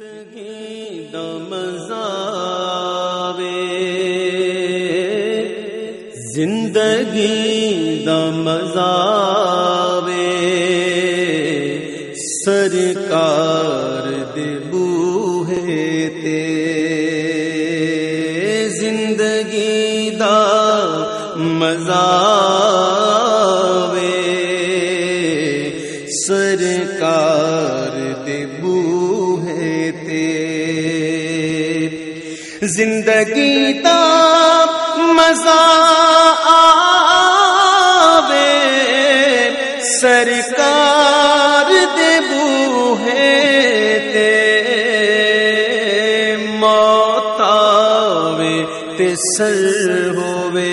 زندگی دمزاوے زندگی دمزاوے سرکار دبو ہے تے۔ زندگی تا مزہ آوے، سرکار دے بوہے تے موت آوے تے سر ہووے۔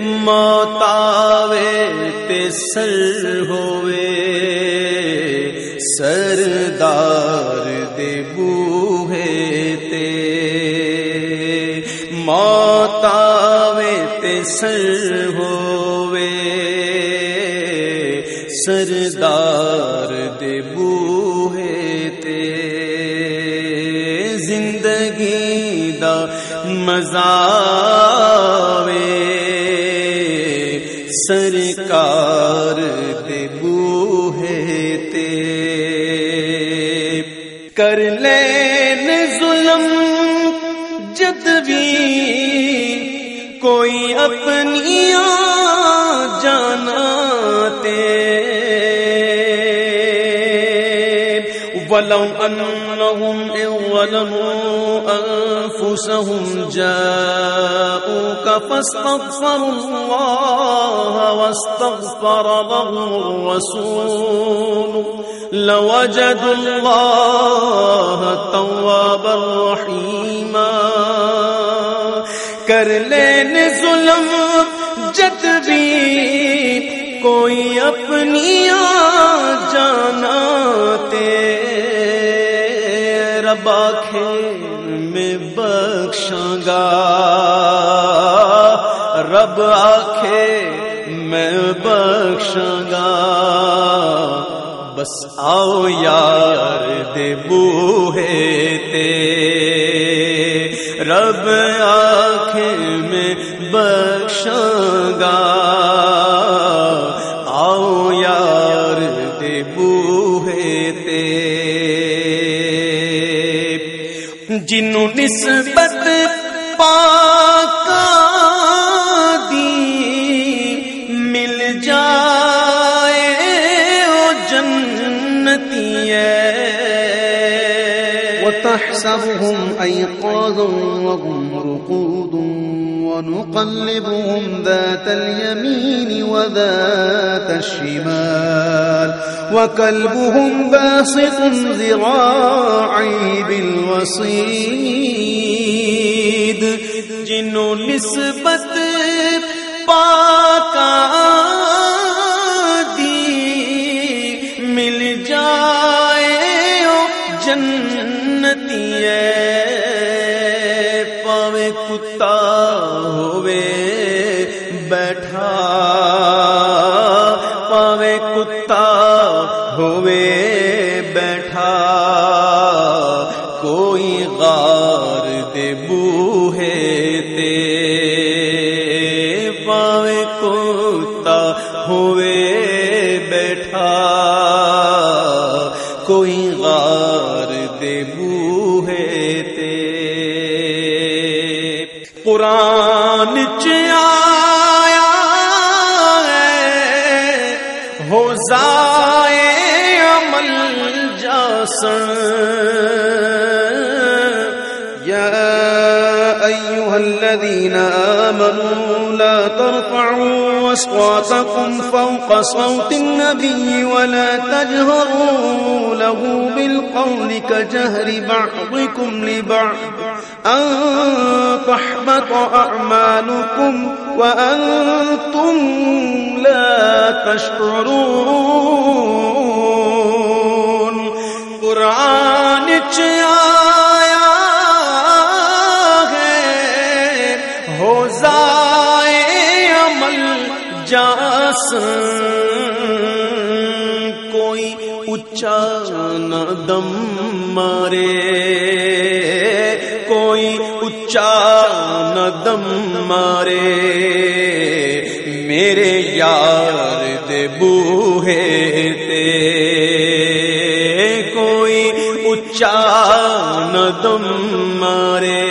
موت آوے تے سر ہووے۔ سردار دے بوہے سر ہووے؟ سردار دے بوہے تے زندگی دا مزہ سرکار دے بوہے تے کر لین ظلم بھی کوئی اپنی جانا ولو أنهم إن ظلموا أنفسهم جاءوك فاستغفروا الله واستغفر لهم الرسول لوجدوا الله توابا رحيما کر لین ظلم، جد بھی کوئی اپنی جانا تے ربا کھیل میں بخشاں گا۔ رب آخے میں بخشاں گا۔ بس آؤ یار دے بوہے تے۔ رب آخ میں بخشاں گا آؤ یار دے بوہے تے۔ جنوں نسبت پاک وتحسبهم أيقاظا وهم رقود ونقلبهم ذات اليمين وذات الشمال وكلبهم باسط ذراعي بالوصيد جنو نسبت جنتی پاوے کتا ہوے بیٹھا پاوے کتا ہوے بیٹھا۔ کوئی غار دے بوہے تے بوہے تے۔ قرآن چیا ہو زائے عمل جاسن۔ يا أيها الذين آمنوا لا ترفعوا أصواتكم فوق صوت النبي ولا تجهروا له بالقول كجهر بعضكم لبعض أن تحبط أعمالكم وأنتم لا تشعرون قرآن چایا کوئی اچا نہ دم مارے، کوئی اچا نہ دم مارے۔ میرے یار دے بوہے تے، کوئی اچا نہ دم مارے۔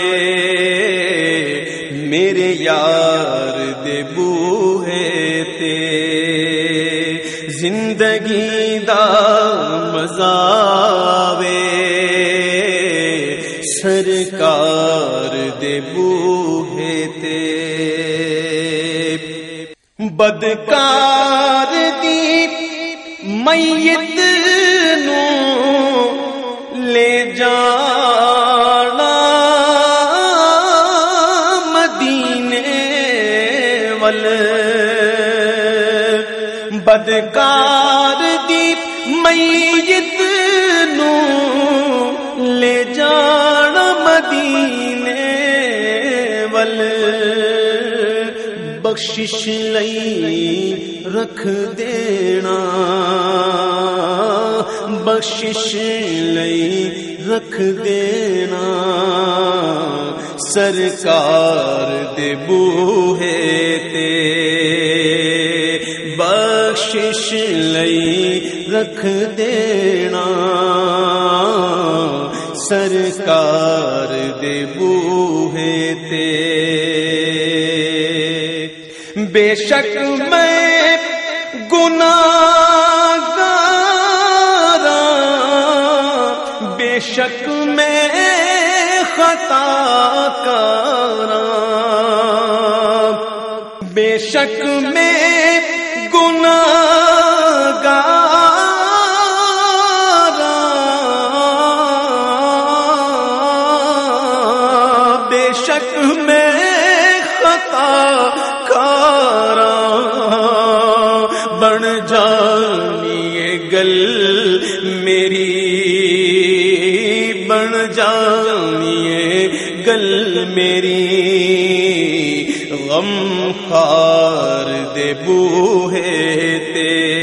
میرے یار دے بوہے زندگی دا مزاوے۔ سرکار دے بوہے تے۔ بدکار دی میت نو لے جانا۔ مدینے ول۔ بدکار بخشش لئی رکھ دینا، بخشش لئی رکھ دینا۔ سرکار دے بوہے تے بخشش لئی رکھ دینا۔ سرکار بوہے تے۔ بے شک میں گناہ بے شک میں خطا کارا۔ بے شک میں شک میں خطا کارا بن جانی گل میری، بن جانی گل میری۔ غم خار دے بوہے تے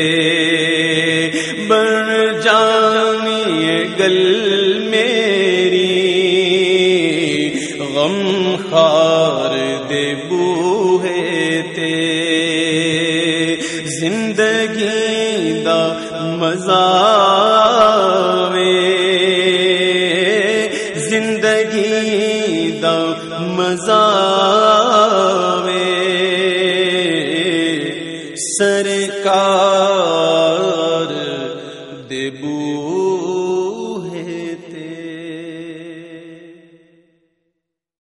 غم خار دے بوہے تے۔ زندگی دا مزا وے۔ زندگی دا مزہ